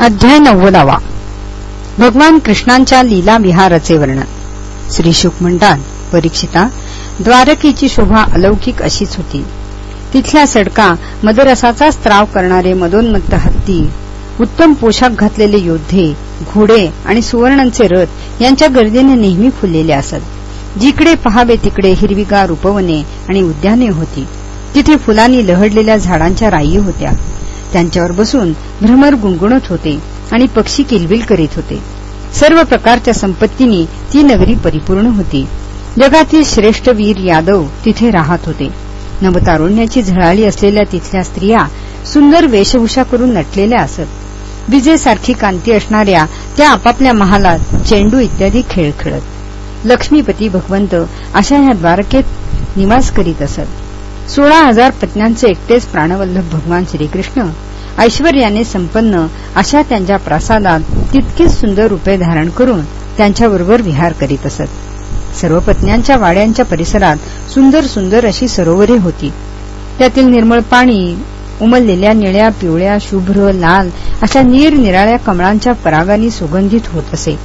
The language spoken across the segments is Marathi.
अध्याय नव्वदावा. भगवान कृष्णांच्या लीला विहाराचे वर्णन. श्री शुक म्हणतात परीक्षिता द्वारकेची शोभा अलौकिक अशीच होती. तिथल्या सडका मदरसाचा स्त्राव करणारे मदोन्मत्त हत्ती उत्तम पोशाख घातलेले योद्धे घोडे आणि सुवर्णांचे रथ यांच्या गर्दीने नेहमी फुललेले असत. जिकडे पहावे तिकडे हिरवीगार उपवने आणि उद्याने होती. तिथे फुलांनी लहडलेल्या झाडांच्या राई होत्या. त्यांच्यावर बसून भ्रमर गुणगुणत होते आणि पक्षी किलबिल करीत होते. सर्व प्रकारच्या संपत्तीने ती नगरी परिपूर्ण होती. जगातील श्रेष्ठ वीर यादव तिथे राहत होते. नवतारुण्याची झळाळी असलेल्या तिथल्या स्त्रिया सुंदर वेशभूषा करून नटलेल्या असत. विजेसारखी कांती असणाऱ्या त्या आपापल्या महालात चेंडू इत्यादी खेळ खेळत. लक्ष्मीपती भगवंत अशा ह्या द्वारकेत निवास करीत असत. सोळा हजार पत्न्यांचे एकटेच प्राणवल्लभ भगवान श्रीकृष्ण. ऐश्वर्याने संपन्न अशा त्यांच्या प्रासादात तितकेच सुंदर रूपे धारण करून त्यांच्याबरोबर विहार करीत असत. सर्व पत्न्यांच्या वाड्यांच्या परिसरात सुंदर सुंदर अशी सरोवरे होती. त्यातील निर्मळ पाणी उमललेल्या निळ्या पिवळ्या शुभ्र लाल अशा निरनिराळ्या कमळांच्या परागांनी सुगंधित होत असे.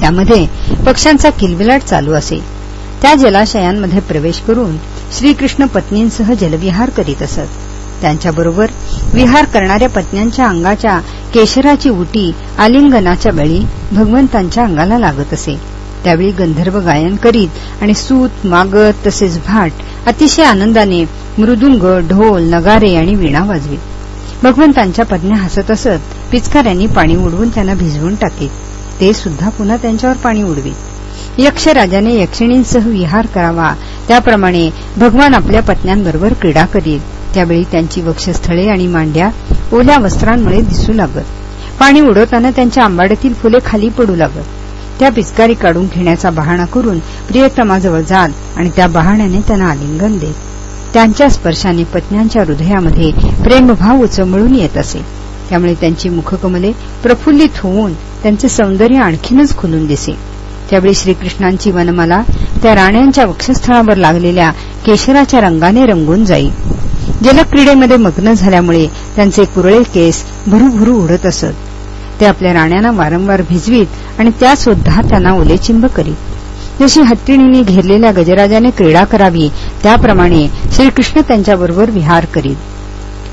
त्यामध्ये पक्ष्यांचा किलबिलाट चालू असे. त्या जलाशयांमध्ये प्रवेश करून श्रीकृष्ण पत्नींसह जलविहार करीत असत. त्यांच्याबरोबर विहार करणाऱ्या पत्न्यांच्या अंगाच्या केशराची उटी आलिंगनाच्या वेळी भगवंतांच्या अंगाला लागत असे. त्यावेळी गंधर्व गायन करीत आणि सूत मागत तसेच भाट अतिशय आनंदाने मृदुंग ढोल नगारे आणि विणा वाजवीत. भगवंतांच्या पत्न्या हसत असत पिचकाऱ्यांनी पाणी उडवून त्यांना भिजवून टाकीत. ते सुद्धा पुन्हा त्यांच्यावर पाणी उडवीत. यक्षराजाने यक्षिणींसह विहार करावा. त्याप्रमाणे भगवान आपल्या पत्न्यांबरोबर क्रीडा करीत. त्यावेळी त्यांची वक्षस्थळे आणि मांड्या ओल्या वस्त्रांमुळे दिसू लागत. पाणी उडवताना त्यांच्या आंबाड्यातील फुले खाली पडू लागत. त्या पिचकारी काढून घेण्याचा बहाणा करून प्रियक्रमाजवळ जात आणि त्या बहाण्याने त्यांना आलिंगन देत. त्यांच्या स्पर्शाने पत्न्यांच्या हृदयामध्ये प्रेमभाव उचंबळून येत असे. त्यामुळे त्यांची मुखकमले प्रफुल्लित होऊन त्यांचे सौंदर्य आणखीनच खुलून दिसे. त्यावेळी श्रीकृष्णांची वनमाला त्या राण्यांच्या वक्षस्थळावर लागलेल्या केशराच्या रंगाने रंगून जाई. जलक्रीडेमध्ये मग्न झाल्यामुळे त्यांचे कुरळे केस भरूभरू उडत असत. ते आपल्या राण्यांना वारंवार भिजवीत आणि त्या सुद्धा त्यांना ओलेचिंब करीत. जशी हत्तीणीने घेरलेल्या गजराजाने क्रीडा करावी त्याप्रमाणे श्रीकृष्ण त्यांच्याबरोबर विहार करीत.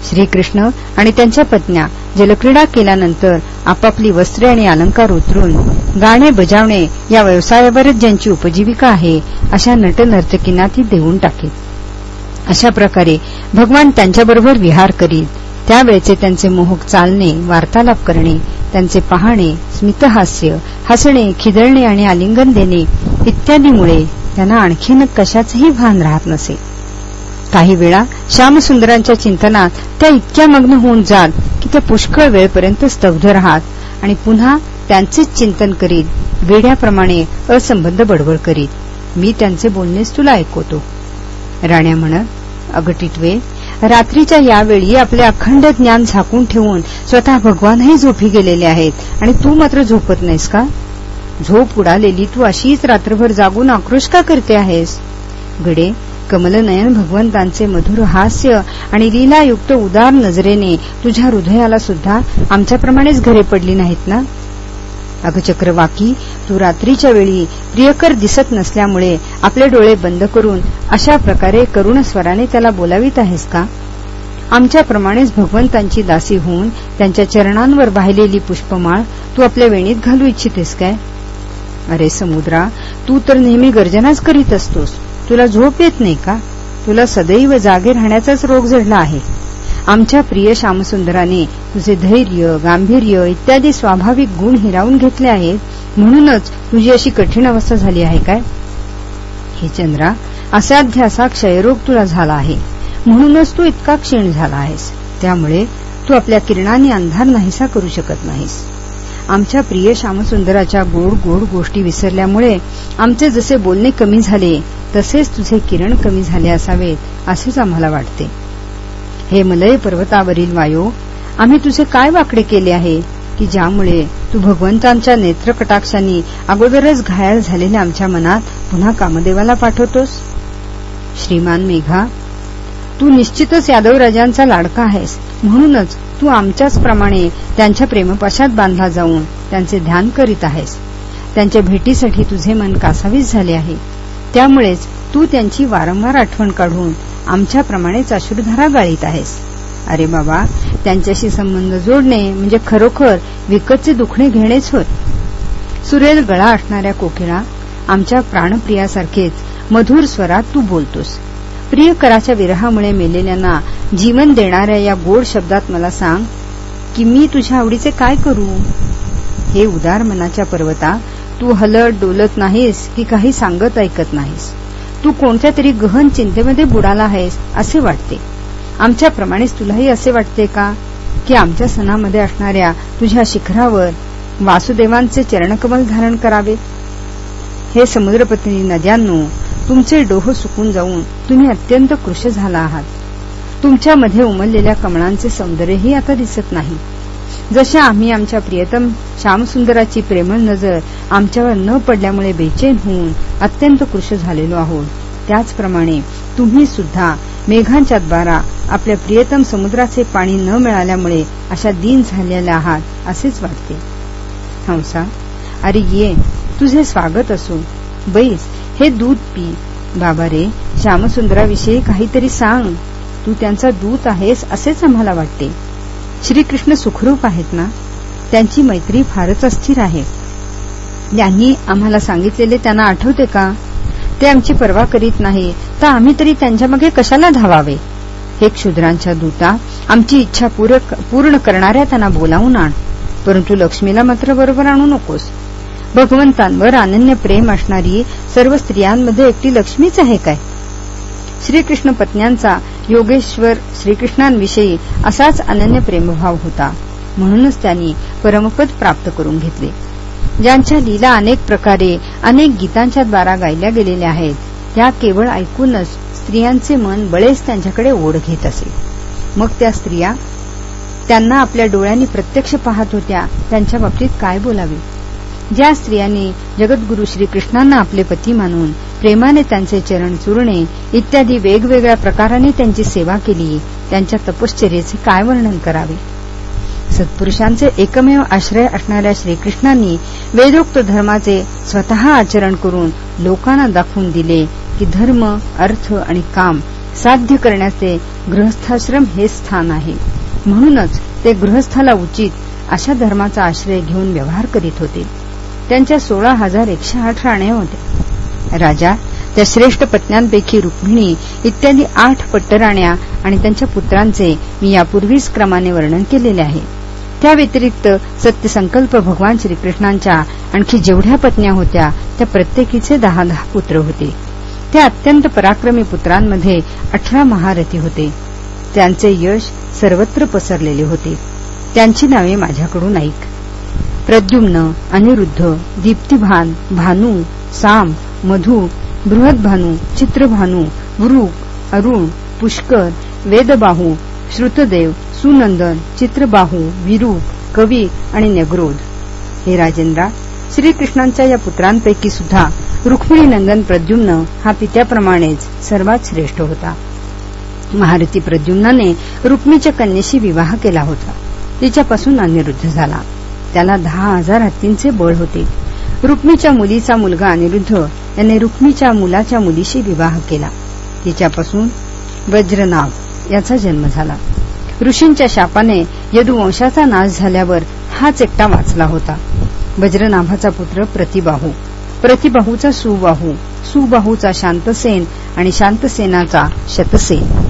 श्रीकृष्ण आणि त्यांच्या पत्न्या जलक्रीडा केल्यानंतर आपापली वस्त्रे आणि अलंकार उतरून गाणे बजावणे या व्यवसायावरच ज्यांची उपजीविका आहे अशा नटनर्तकींना ती देऊन टाकीत अशा प्रकारे भगवान त्यांच्याबरोबर विहार करीत त्यावेळचे त्यांचे मोहक चालणे वार्तालाप करणे त्यांचे पाहणे स्मितहास्य हसणे खिदळणे आणि आलिंगन देणे इत्यादीमुळे त्यांना आणखीन कशाचही भान राहत नसे. काही वेळा श्यामसुंदरांच्या चिंतनात त्या इतक्या मग्न होऊन जात की त्या पुष्कळ वेळपर्यंत स्तब्ध राहत आणि पुन्हा त्यांचेच चिंतन करीत वेड्याप्रमाणे असंबंध बडबड करीत. मी त्यांचे बोलणेच तुला ऐकवतो. राण्या म्हणत अगटिटवे रात्रीच्या यावेळी आपले अखंड ज्ञान झाकून ठेवून स्वतः भगवानही झोपी गेलेले आहेत आणि तू मात्र झोपत नाहीस का? झोप उडालेली तू अशीच रात्रभर जागून आक्रोश का करते आहेस? गडे कमलनयन भगवंतांचे मधुर हास्य आणि लीलायुक्त उदार नजरेने तुझ्या हृदयाला सुद्धा आमच्याप्रमाणेच घरे पडली नाहीत ना? अगं चक्रवाकी तू रात्रीच्या वेळी प्रियकर दिसत नसल्यामुळे आपले डोळे बंद करून अशा प्रकारे करुण स्वराने त्याला बोलावीत आहेस का? आमच्याप्रमाणेच भगवंतांची दासी होऊन त्यांच्या चरणांवर वाहिलेली पुष्पमाळ तू आपल्या वेणीत घालू इच्छितेस काय? अरे समुद्रा तू तर नेहमी गर्जनाच करीत असतोस. तुला झोप येत नाही का? तुला सदैव जागे राहण्याचाच रोग जडला आहे. आमच्या प्रिय श्यामसुंदराने तुझे धैर्य गांभीर्य इत्यादी स्वाभाविक गुण हिरावून घेतले आहेत. म्हणूनच तुझी अशी कठीण अवस्था झाली आहे काय? हे चंद्रा असाध्य असा क्षयरोग तुला झाला आहे. म्हणूनच तू इतका क्षीण झाला आहेस. त्यामुळे तू आपल्या किरणाने अंधार नाहीसा करू शकत नाहीस. आमच्या प्रिय श्यामसुंदराच्या गोड गोड गोष्टी विसरल्यामुळे आमचे जसे बोलणे कमी झाले तसेच तुझे किरण कमी झाले असावेत असेच आम्हाला वाटते. हे मलय पर्वतावरील वायो आम्ही तुझे काय वाकडे केले आहे की ज्यामुळे तू भगवंतांच्या नेत्रकटाक्षांनी अगोदरच घायाळ झालेल्या आमच्या मनात पुन्हा कामदेवाला पाठवतोस? श्रीमान मेघा तू निश्चितच यादवराजांचा लाडका आहेस. म्हणूनच तू आमच्याच प्रमाणे त्यांच्या प्रेमपाशात बांधला जाऊन त्यांचे ध्यान करीत आहेस. त्यांच्या भेटीसाठी तुझे मन कासावीस झाले आहे. त्यामुळेच तू त्यांची वारंवार आठवण काढून आमच्याप्रमाणेच अश्रुधारा गाळीत आहेस. अरे बाबा त्यांच्याशी संबंध जोडणे म्हणजे खरोखर विकतचे दुखणे घेणेच होत सुरेल गळा असणाऱ्या कोकिळा आमच्या प्राणप्रियासारखेच मधुर स्वरात तू बोलतोस. प्रियकराच्या विरहामुळे मेलेल्यांना जीवन देणाऱ्या या गोड शब्दात मला सांग की मी तुझ्या आवडीचे काय करू? हे उदार मनाच्या पर्वता तू हलत डोलत नाहीस की काही सांगत ऐकत नाहीस. तू कोणत्या तरी गहन चिंतेमध्ये बुडाला आहेस असे वाटते. आमच्याप्रमाणेच तुलाही असे वाटते का? की आमच्या सणामध्ये असणाऱ्या तुझ्या शिखरावर वासुदेवांचे चरणकमल धारण करावे? हे समुद्रपत्नी नद्यांनो तुमचे डोह सुकून जाऊन तुम्ही अत्यंत कृश झाला आहात. तुमच्यामध्ये उमललेल्या कमळांचे सौंदर्यही आता दिसत नाही. जशा आम्ही आमच्या प्रियतम श्यामसुंदराची प्रेमळ नजर आमच्यावर न पडल्यामुळे बेचैन होऊन अत्यंत कृश झालेलो आहोत. त्याचप्रमाणे तुम्ही सुद्धा मेघांच्या द्वारा आपल्या प्रियतम समुद्राचे पाणी न मिळाल्यामुळे अशा दिन झालेल्या आहात असेच वाटते. हंसा अरे ये तुझे स्वागत असो. बैस हे दूध पी. बाबा रे श्यामसुंदराविषयी काहीतरी सांग. तू त्यांचा दूत आहेस असेच आम्हाला वाटते. श्रीकृष्ण सुखरूप आहेत ना? त्यांची मैत्री फारच अस्थिर आहे. त्यांनी आम्हाला सांगितलेले त्यांना आठवते का? ते आमची पर्वा करीत नाही तर आम्ही तरी त्यांच्यामागे कशाला धावावे? हे क्षुद्रांच्या दूता आमची इच्छा पूर्ण करणाऱ्या त्यांना बोलावून आण. परंतु लक्ष्मीला मात्र बरोबर आणू नकोस. भगवंतांवर अनन्य प्रेम असणारी सर्व स्त्रियांमध्ये एकटी लक्ष्मीच आहे काय? श्रीकृष्ण पत्न्यांचा योगेश्वर श्रीकृष्णांविषयी असाच अनन्य प्रेमभाव होता. म्हणूनच त्यांनी परमपद प्राप्त करून घेतले. ज्यांच्या लीला अनेक प्रकारे अनेक गीतांच्या द्वारा गायल्या गेलेल्या आहेत त्या केवळ ऐकूनच स्त्रियांचे मन बळेच त्यांच्याकडे ओढ घेत असे. मग त्या स्त्रिया त्यांना आपल्या डोळ्यांनी प्रत्यक्ष पाहत होत्या त्यांच्या बाबतीत काय बोलावे? ज्या स्त्रियांनी जगद्गुरु श्रीकृष्णांना आपले पती मानून प्रेमाने त्यांचे चरण चुरणे इत्यादी वेगवेगळ्या प्रकाराने त्यांची सेवा केली त्यांच्या तपश्चर्याचे काय वर्णन करावे? सत्पुरुषांचे एकमेव आश्रय असणाऱ्या श्रीकृष्णांनी वेदोक्त धर्माचे स्वतः आचरण करून लोकांना दाखवून दिले की धर्म अर्थ आणि काम साध्य करण्याचे गृहस्थाश्रम हे स्थान आहे. म्हणूनच ते गृहस्थाला उचित अशा धर्माचा आश्रय घेऊन व्यवहार करीत होते. त्यांच्या सोळा हजार एकशे आठ राण्या होत्या राजा त्या श्रेष्ठ पत्न्यांपैकी रुक्मिणी इत्यादी आठ पट्टराण्या आणि त्यांच्या पुत्रांचे मी यापूर्वीच क्रमाने वर्णन केलेले आहे. त्या व्यतिरिक्त सत्यसंकल्प भगवान श्रीकृष्णांच्या आणखी जेवढ्या पत्न्या होत्या त्या प्रत्येकीचे दहा दहा पुत्र होते. त्या अत्यंत पराक्रमी पुत्रांमध्ये अठरा महारथी होते. त्यांचे यश सर्वत्र पसरलेले होते. त्यांची नावे माझ्याकडून ऐक. प्रद्युम्न अनिरुद्ध दीप्तिभान भानू साम मधु बृहदभानू चित्रभानू वृक अरुण पुष्कर वेदबाहू श्रुतदेव सुनंदन चित्रबाहू विरूप कवी आणि नगरोध हे राजेंद्रा श्रीकृष्णांच्या या पुत्रांपैकी सुद्धा रुक्मिणीनंदन प्रद्युम्न हा पित्याप्रमाणेच सर्वात श्रेष्ठ होता. महारथी प्रद्युम्नाने रुक्मीच्या कन्येशी विवाह केला होता. तिच्यापासून अनिरुद्ध झाला. त्याला दहा हजार हत्तींचे बळ होते. रुक्मीच्या मुलीचा मुलगा अनिरुद्ध याने रुक्मीच्या मुलाच्या मुलीशी विवाह केला. तिच्यापासून वज्रनाभ याचा जन्म झाला. ऋषींच्या शापाने यदुवंशाचा नाश झाल्यावर हाच एकटा वाचला होता. वज्रनाभाचा पुत्र प्रतिबाहू. प्रतिबाहूचा सुबाहू. सुबाहूचा शांतसेन आणि शांतसेनाचा शतसेन.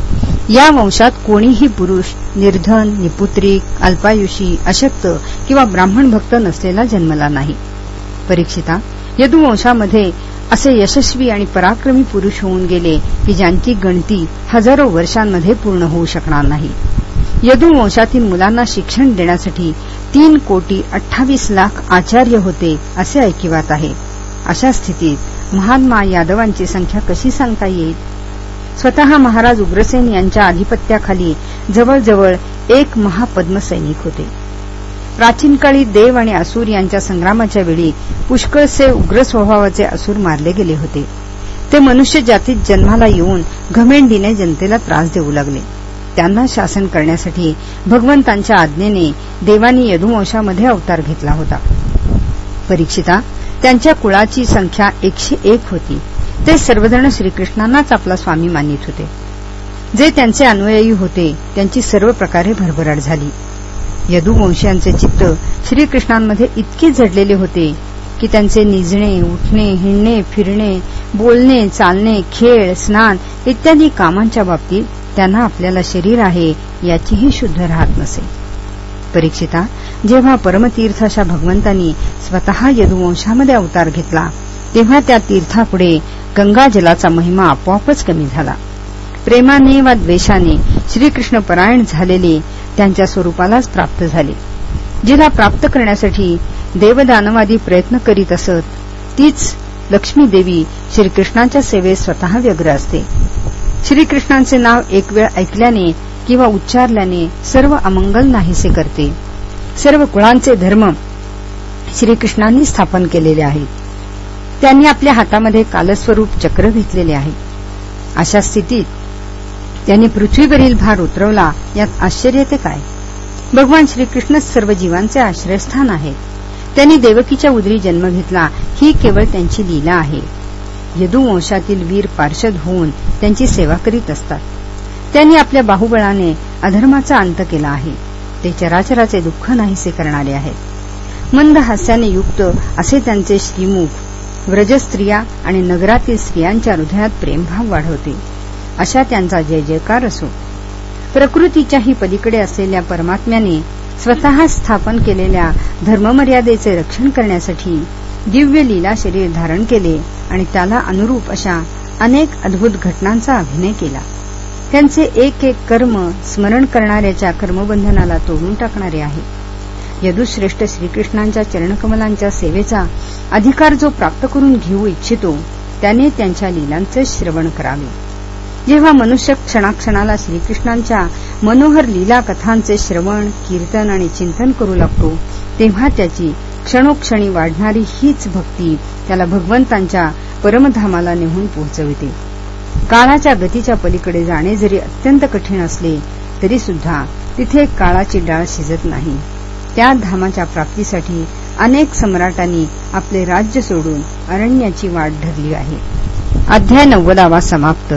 या वंशात कोणीही पुरुष निर्धन निपुत्रिक अल्पायुषी अशक्त किंवा ब्राह्मण भक्त नसलेला जन्मला नाही. परीक्षिता यदुवंशामध्ये असे यशस्वी आणि पराक्रमी पुरुष होऊन गेले की ज्यांची गणती हजारो वर्षांमध्ये पूर्ण होऊ शकणार नाही. यदुवंशातील मुलांना शिक्षण देण्यासाठी तीन कोटी अठ्ठावीस लाख आचार्य होते असे ऐकिवात आहे. अशा स्थितीत महात्मा यादवांची संख्या कशी सांगता येईल? स्वतः महाराज उग्रसेन यांच्या आधिपत्याखाली जवळजवळ एक महापद्मसैनिक होते. प्राचीन काळी देव आणि असुर यांच्या संग्रामाच्या वेळी पुष्कळसे उग्र स्वभावाचे असुर मारले गेले होते. ते मनुष्य जातीत जन्माला येऊन घमेंडीने जनतेला त्रास देऊ लागले. त्यांना शासन करण्यासाठी भगवंतांच्या आज्ञेने देवानी यदुवंशामध्ये अवतार घेतला होता. परीक्षिता त्यांच्या कुळाची संख्या एकशे एक होती. ते सर्वजण श्रीकृष्णांनाच आपला स्वामी मानित होते. जे त्यांचे अनुयायी होते त्यांची सर्व प्रकारे भरभराट झाली. यदुवंशांचे चित्त श्रीकृष्णांमध्ये इतके झडलेले होते की त्यांचे निजणे उठणे हिंडणे फिरणे बोलणे चालणे खेळ स्नान इत्यादी कामांच्या बाबतीत त्यांना आपल्याला शरीर आहे याचीही शुद्ध राहत नसे. परीक्षिता जेव्हा परमतीर्थ अशा भगवंतांनी स्वतः यदुवंशामध्ये अवतार घेतला तेव्हा त्या तीर्थापुढे गंगाजलाचा महिमा आपोआपच कमी झाला. प्रेमाने वा द्वेषाने श्रीकृष्ण परायण झालेले त्यांच्या स्वरूपालाच प्राप्त झाले. जिला प्राप्त करण्यासाठी देवदानवादी प्रयत्न करीत असत तीच लक्ष्मी देवी श्रीकृष्णाच्या सेवेत स्वतः व्यग्र असते. श्रीकृष्णांचे नाव एक वेळ ऐकल्याने किंवा उच्चारल्याने सर्व अमंगल नाहीसे करते. सर्व कुळांचे धर्म श्रीकृष्णांनी स्थापन केलेले आहेत. त्यांनी आपल्या हातामध्ये कालस्वरूप चक्र घेतलेले आहे. अशा स्थितीत त्यांनी पृथ्वीवरील भार उतरवला यात आश्चर्य ते काय? भगवान श्रीकृष्ण सर्व जीवांचे आश्रयस्थान आहे त्यांनी देवकीच्या उदरी जन्म घेतला ही केवळ त्यांची लीला आहे. यदुवंशातील वीर पार्षद होऊन त्यांची सेवा करीत असतात. त्यांनी आपल्या बाहुबळाने अधर्माचा अंत केला आहे. ते चराचराचे दुःख नाहीसे करणारे आहेत. मंद हास्याने युक्त असे त्यांचे श्रीमुख व्रजस्त्रिया आणि नगरातील स्त्रियांच्या हृदयात प्रेमभाव वाढवते. अशा त्यांचा जय जयकार असो. प्रकृतीच्याही पलीकडे असलेल्या परमात्म्याने स्वतः स्थापन केलेल्या धर्ममर्यादेचे रक्षण करण्यासाठी दिव्य लीला शरीर धारण केले आणि त्याला अनुरूप अशा अनेक अद्भुत घटनांचा अभिनय केला. त्यांचे एक एक कर्म स्मरण करणाऱ्याच्या कर्मबंधनाला तोडून टाकणारे आहे. यदुश्रेष्ठ श्रीकृष्णांच्या चरणकमलांच्या सेवेचा अधिकार जो प्राप्त करून घेऊ इच्छितो त्याने त्यांच्या लीलांचे श्रवण करावे. जेव्हा मनुष्य क्षणाक्षणाला श्रीकृष्णांच्या मनोहर लीला कथांचे श्रवण कीर्तन आणि चिंतन करू लागतो तेव्हा त्याची क्षणोक्षणी वाढणारी हीच भक्ती त्याला भगवंतांच्या परमधामाला नेहून पोहोचविते. काळाच्या गतीच्या पलीकडे जाणे जरी अत्यंत कठीण असले तरी सुद्धा तिथे काळाची डाळ शिजत नाही. त्या धामाच्या प्राप्तीसाठी अनेक सम्राटांनी आपले राज्य सोडून अरण्याची वाट धरली आहे. अध्याय नव्वदावा समाप्त.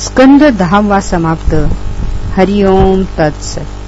स्कंद दहावा समाप्त. हरिओम तत्सत.